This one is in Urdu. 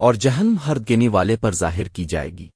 اور جہنم ہر گنی والے پر ظاہر کی جائے گی۔